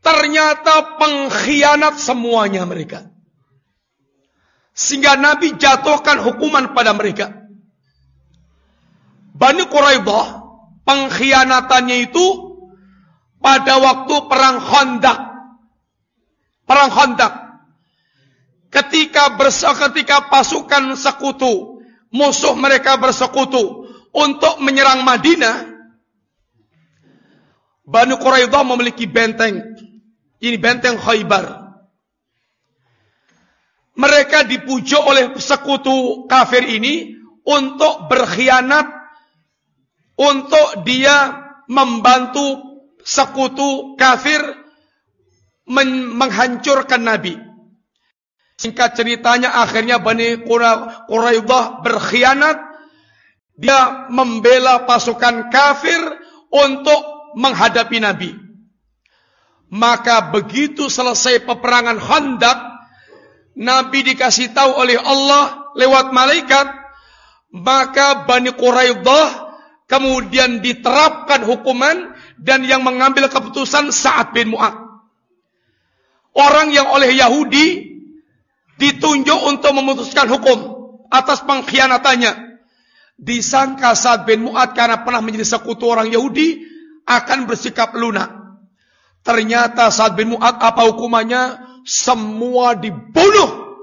ternyata pengkhianat semuanya mereka. Sehingga Nabi jatuhkan hukuman pada mereka. Bani Quraidah pengkhianatannya itu pada waktu perang Khandaq. Perang Khandaq. Ketika bersa ketika pasukan sekutu, musuh mereka bersekutu untuk menyerang Madinah, Banu Quraidah memiliki benteng. Ini benteng Khaybar. Mereka dipujuk oleh sekutu kafir ini untuk berkhianat untuk dia membantu sekutu kafir men menghancurkan Nabi. Singkat ceritanya akhirnya Bani Quraidah berkhianat. Dia membela pasukan kafir untuk menghadapi Nabi. Maka begitu selesai peperangan Khandaq, Nabi dikasih tahu oleh Allah lewat malaikat, maka Bani Quraidah kemudian diterapkan hukuman dan yang mengambil keputusan Sa'ad bin Mu'ad. Orang yang oleh Yahudi ditunjuk untuk memutuskan hukum atas pengkhianatannya. Disangka Sa'ad bin Mu'ad karena pernah menjadi sekutu orang Yahudi akan bersikap lunak. Ternyata Sa'ad bin Mu'ad apa hukumannya? Semua dibunuh.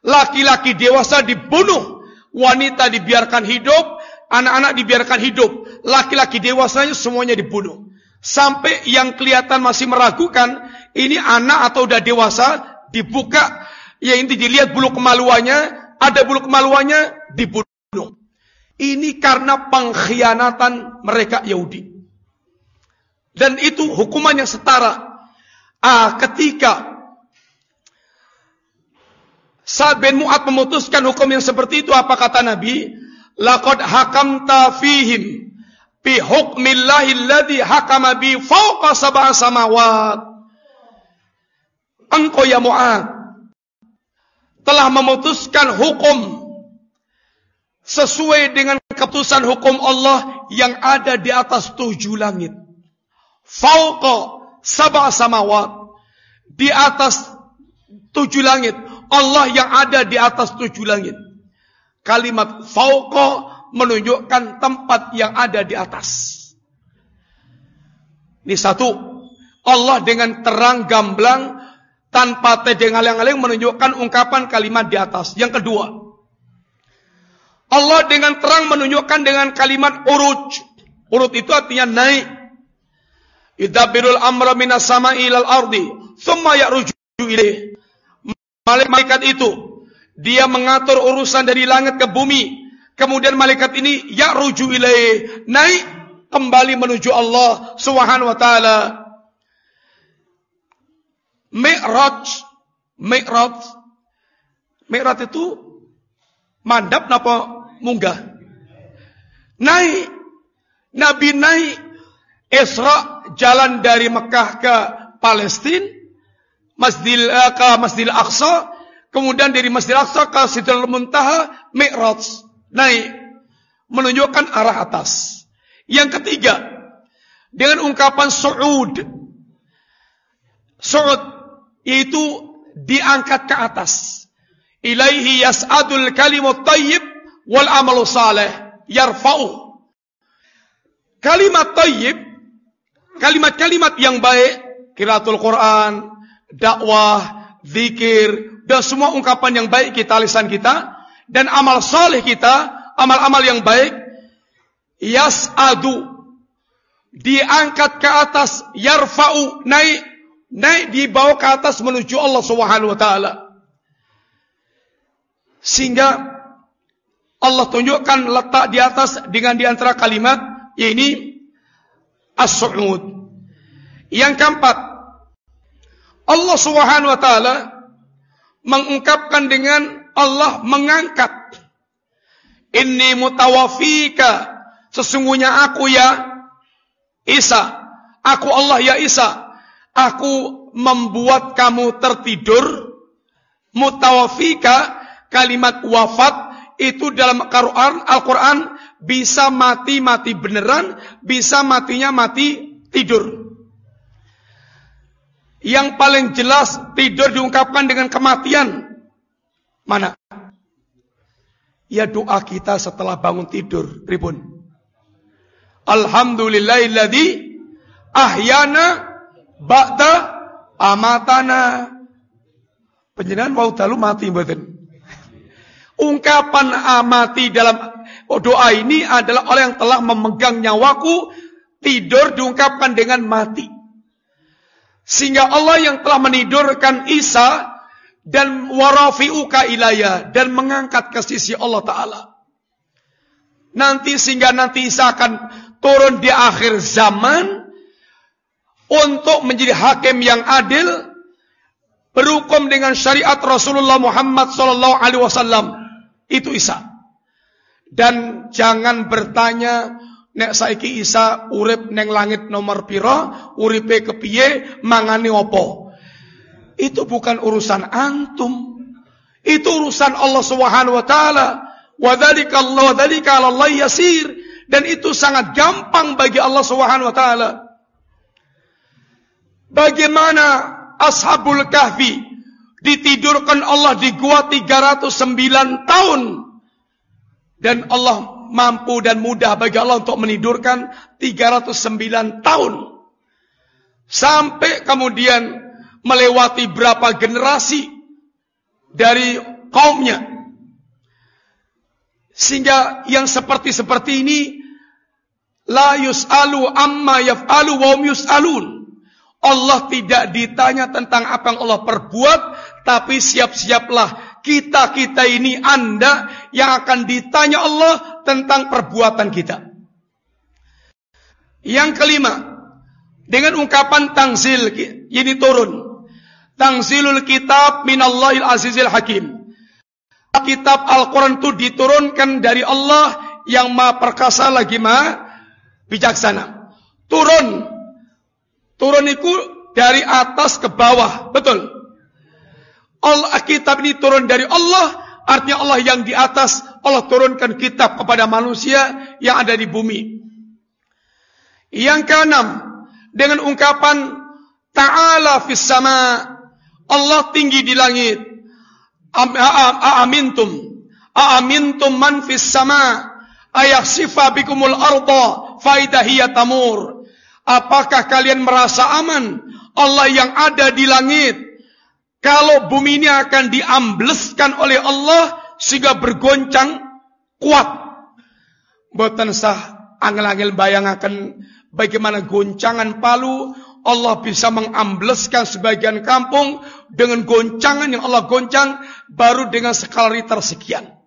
Laki-laki dewasa dibunuh. Wanita dibiarkan hidup. Anak-anak dibiarkan hidup. Laki-laki dewasanya semuanya dibunuh. Sampai yang kelihatan masih meragukan, ini anak atau udah dewasa, dibuka, ya ini dilihat bulu kemaluannya, ada bulu kemaluannya, dibunuh. Ini karena pengkhianatan mereka Yahudi. Dan itu hukuman yang setara. Ah, ketika Sa'ad bin Mu'ad memutuskan hukum yang seperti itu, apa kata Nabi? Laqad hakamta fihim bi hukmillahi alladhi hakama bi fawqa sab'a samawat. Engkau ya Mu'ad telah memutuskan hukum sesuai dengan keputusan hukum Allah yang ada di atas tujuh langit. Fauqa sab'a samawat. Di atas tujuh langit. Allah yang ada di atas tujuh langit. Kalimat fauqa menunjukkan tempat yang ada di atas. Ini satu. Allah dengan terang gamblang tanpa tedeng aling-aling menunjukkan ungkapan kalimat di atas. Yang kedua. Allah dengan terang menunjukkan dengan kalimat uruj. Urut itu artinya naik. Idabirul amra minas sama ilal ardi. Thumma ya'ruju ilaih. Malaikat itu. Dia mengatur urusan dari langit ke bumi. Kemudian malaikat ini ya ruju ilaih, naik kembali menuju Allah Subhanahu wa taala. Mi'raj, Mi'raj. Mi'raj itu mandap napa munggah? Naik. Nabi naik Isra jalan dari Mekah ke Palestina, Masjidil eh, ke Masjidil Aqsa, kemudian dari Masjidil Aqsa ke Sidratul Muntaha, Mi'raj naik menunjukkan arah atas. Yang ketiga, dengan ungkapan su'ud. Su'ud yaitu diangkat ke atas. Ilaihi yas'adul kalimut tayyib wal amalu saleh yarfa'u. Kalimat tayyib, kalimat-kalimat yang baik, kiratul Quran, dakwah, zikir, dan semua ungkapan yang baik kita lisan kita, dan amal soleh kita, amal-amal yang baik, yas'adu, diangkat ke atas, yarfa'u, naik, naik dibawa ke atas menuju Allah Subhanahu wa taala. Sehingga Allah tunjukkan letak di atas dengan di antara kalimat ini as-su'ud. Yang keempat, Allah Subhanahu wa taala mengungkapkan dengan Allah mengangkat. Ini mutawafika. Sesungguhnya aku ya Isa. Aku Allah ya Isa. Aku membuat kamu tertidur. Mutawafika. Kalimat wafat itu dalam Al-Quran Bisa mati-mati beneran, bisa matinya mati tidur. Yang paling jelas tidur diungkapkan dengan kematian. Mana? Ya doa kita setelah bangun tidur, pribun. Alhamdulillahilladzi ahyana ba'da amatana. Penjenengan mau dalu mati mboten. Ungkapan amati dalam doa ini adalah orang yang telah memegang nyawaku tidur diungkapkan dengan mati. Sehingga Allah yang telah menidurkan Isa dan warafi'uka ilaya dan mengangkat ke sisi Allah Ta'ala. Nanti sehingga nanti Isa akan turun di akhir zaman untuk menjadi hakim yang adil, berhukum dengan syariat Rasulullah Muhammad wasallam. Itu Isa. Dan jangan bertanya nek saiki Isa urip neng langit nomor piro, uripe kepiye, mangane opo. Itu bukan urusan antum. Itu urusan Allah Subhanahu wa taala. Wa dzalika Allah dzalika Allah yasir dan itu sangat gampang bagi Allah Subhanahu wa taala. Bagaimana Ashabul Kahfi ditidurkan Allah di gua 309 tahun dan Allah mampu dan mudah bagi Allah untuk menidurkan 309 tahun. Sampai kemudian melewati berapa generasi dari kaumnya. Sehingga yang seperti-seperti ini la yus'alu amma yaf'alu wa yus'alun. Allah tidak ditanya tentang apa yang Allah perbuat, tapi siap-siaplah kita-kita ini Anda yang akan ditanya Allah tentang perbuatan kita. Yang kelima, dengan ungkapan tangzil ini turun. Tangzilul kitab minallahil azizil hakim. Kitab Al-Quran itu diturunkan dari Allah yang maha perkasa lagi maha bijaksana. Turun. Turun itu dari atas ke bawah. Betul. Allah kitab ini turun dari Allah. Artinya Allah yang di atas. Allah turunkan kitab kepada manusia yang ada di bumi. Yang keenam. Dengan ungkapan Ta'ala fis. Allah tinggi di langit. Aamintum Aamintum man fis sama ayaksifa bikumul arda faidahiyya tamur Apakah kalian merasa aman Allah yang ada di langit kalau bumi ini akan diambleskan oleh Allah sehingga bergoncang kuat boten sah angel-angel bayangaken bagaimana goncangan palu Allah bisa mengambleskan sebagian kampung dengan goncangan yang Allah goncang baru dengan skala Richter sekian.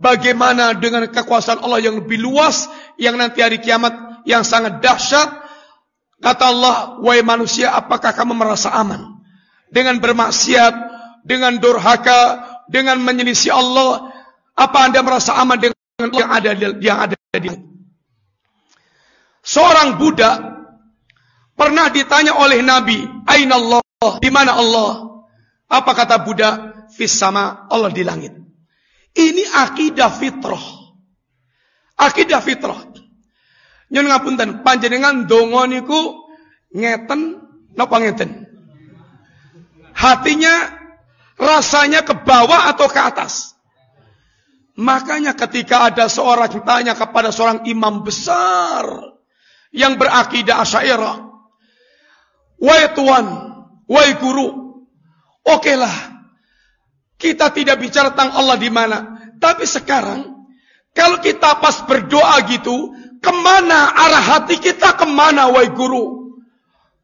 Bagaimana dengan kekuasaan Allah yang lebih luas yang nanti hari kiamat yang sangat dahsyat? Kata Allah, "Wahai manusia, apakah kamu merasa aman dengan bermaksiat, dengan durhaka, dengan menyelisih Allah? Apa Anda merasa aman dengan yang ada yang ada di Seorang budak Pernah ditanya oleh Nabi, Aina Allah? Di mana Allah? Apa kata Buddha? Fis sama Allah di langit. Ini akidah fitrah. Akidah fitrah. Nyun ngapunten, panjenengan donga niku ngeten napa ngeten? Hatinya rasanya ke bawah atau ke atas? Makanya ketika ada seorang tanya kepada seorang imam besar yang berakidah asyairah, Wahai Tuhan, wahai guru, okelah. Kita tidak bicara tentang Allah di mana. Tapi sekarang, kalau kita pas berdoa gitu, ke mana arah hati kita ke mana, wahai guru?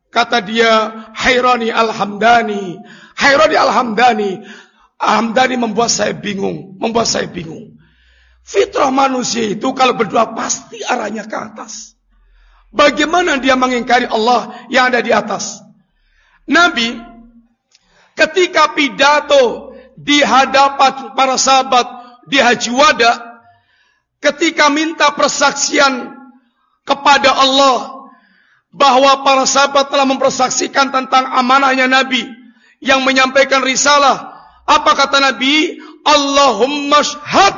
Kata dia, Hairani Alhamdani. Hairani Alhamdani. Alhamdani membuat saya bingung. Membuat saya bingung. Fitrah manusia itu kalau berdoa pasti arahnya ke atas. Bagaimana dia mengingkari Allah yang ada di atas? Nabi ketika pidato di hadapan para sahabat di Haji Wada ketika minta persaksian kepada Allah bahwa para sahabat telah mempersaksikan tentang amanahnya Nabi yang menyampaikan risalah apa kata Nabi Allahumma shahad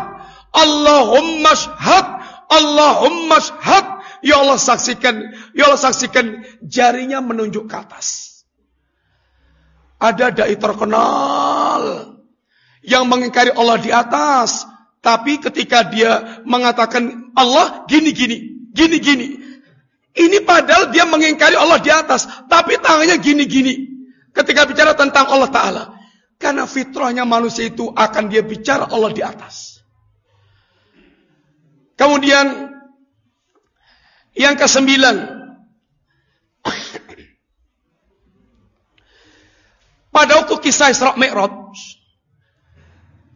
Allahumma shahad Allahumma shahad Ya Allah saksikan, ya Allah saksikan jarinya menunjuk ke atas. Ada dai terkenal yang mengingkari Allah di atas, tapi ketika dia mengatakan Allah gini gini, gini gini. Ini padahal dia mengingkari Allah di atas, tapi tangannya gini gini. Ketika bicara tentang Allah taala, karena fitrahnya manusia itu akan dia bicara Allah di atas. Kemudian yang kesembilan. Pada waktu kisah Isra Mi'raj,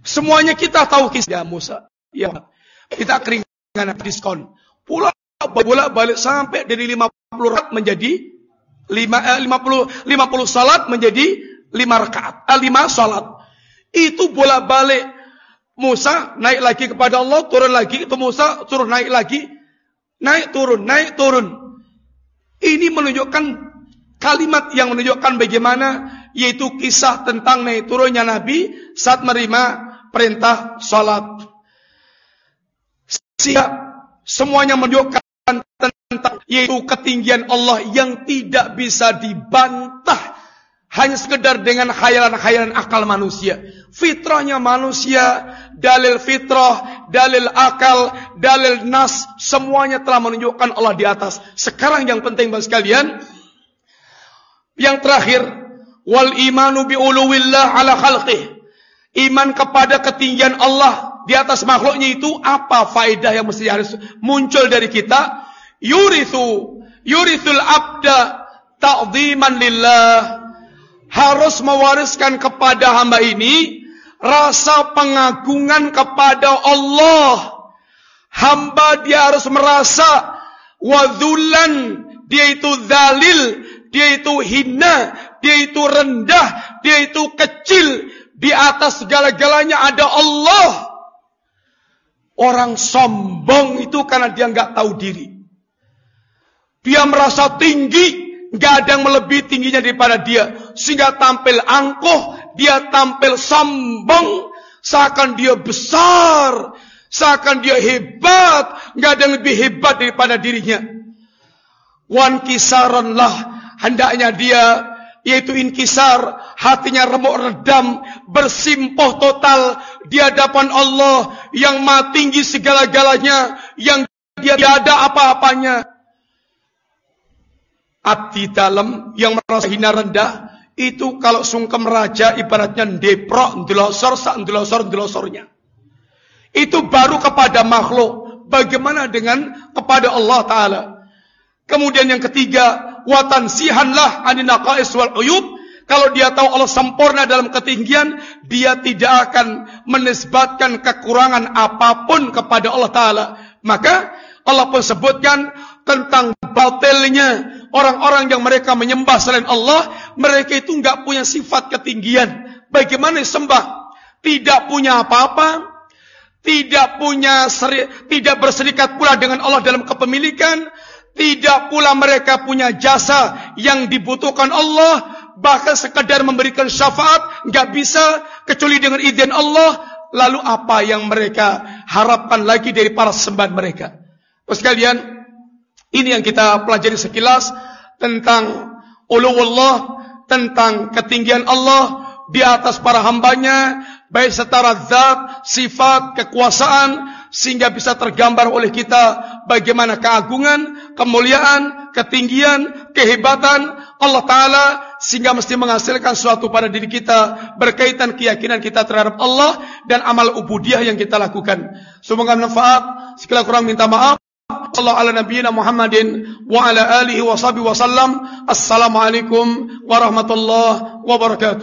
semuanya kita tahu kisah Musa. Ya, kita keringan diskon. Pula bola balik sampai dari 50 rat menjadi 5 eh, 50 50 salat menjadi 50 lima rakaat, eh, lima salat. Itu bolak-balik Musa naik lagi kepada Allah, turun lagi, itu Musa turun naik lagi, naik turun, naik turun. Ini menunjukkan kalimat yang menunjukkan bagaimana yaitu kisah tentang naik turunnya Nabi saat menerima perintah salat. Siap semuanya menunjukkan tentang yaitu ketinggian Allah yang tidak bisa dibantah hanya sekedar dengan khayalan-khayalan akal manusia. Fitrahnya manusia, dalil fitrah, dalil akal, dalil nas, semuanya telah menunjukkan Allah di atas. Sekarang yang penting bagi sekalian, yang terakhir, wal imanu bi ala khalqih. Iman kepada ketinggian Allah di atas makhluknya itu apa faedah yang mesti harus muncul dari kita? Yurithu, yurithul abda ta'ziman lillah harus mewariskan kepada hamba ini rasa pengagungan kepada Allah. Hamba dia harus merasa wadhulan, dia itu zalil, dia itu hina, dia itu rendah, dia itu kecil. Di atas segala-galanya ada Allah. Orang sombong itu karena dia nggak tahu diri. Dia merasa tinggi, Gak ada yang melebihi tingginya daripada dia. Sehingga tampil angkuh, dia tampil sombong, seakan dia besar, seakan dia hebat, gak ada yang lebih hebat daripada dirinya. Wan kisaran lah, hendaknya dia, yaitu inkisar, hatinya remuk redam, bersimpoh total di hadapan Allah yang maha tinggi segala-galanya, yang dia tidak ada apa-apanya. Abdi dalam yang merasa hina rendah itu kalau sungkem raja ibaratnya deprok ndelosor sak ndelosor ndelosornya itu baru kepada makhluk. Bagaimana dengan kepada Allah taala? Kemudian yang ketiga watan sihanlah anin naqais wal uyub kalau dia tahu Allah sempurna dalam ketinggian dia tidak akan menisbatkan kekurangan apa pun kepada Allah taala maka Allah pun sebutkan tentang batilnya orang-orang yang mereka menyembah selain Allah, mereka itu nggak punya sifat ketinggian. Bagaimana sembah? Tidak punya apa-apa, tidak punya seri, tidak berserikat pula dengan Allah dalam kepemilikan, tidak pula mereka punya jasa yang dibutuhkan Allah, bahkan sekadar memberikan syafaat nggak bisa kecuali dengan izin Allah. Lalu apa yang mereka harapkan lagi dari para sembahan mereka? Terus kalian ini yang kita pelajari sekilas tentang uluwullah, tentang ketinggian Allah di atas para hambanya, baik secara zat, sifat, kekuasaan, sehingga bisa tergambar oleh kita bagaimana keagungan, kemuliaan, ketinggian, kehebatan Allah Ta'ala sehingga mesti menghasilkan suatu pada diri kita berkaitan keyakinan kita terhadap Allah dan amal ubudiyah yang kita lakukan. Semoga manfaat. Sekali kurang minta maaf. Allah ala nabiyina Muhammadin wa ala alihi wa sahbihi wa sallam. Assalamualaikum warahmatullahi wabarakatuh.